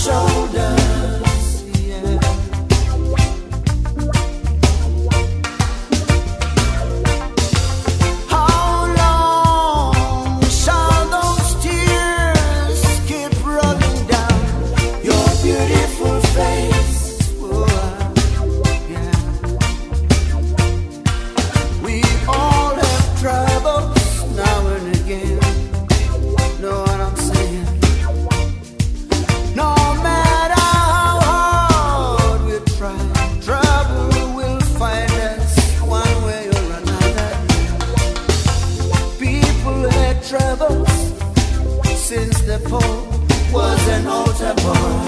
shoulder. An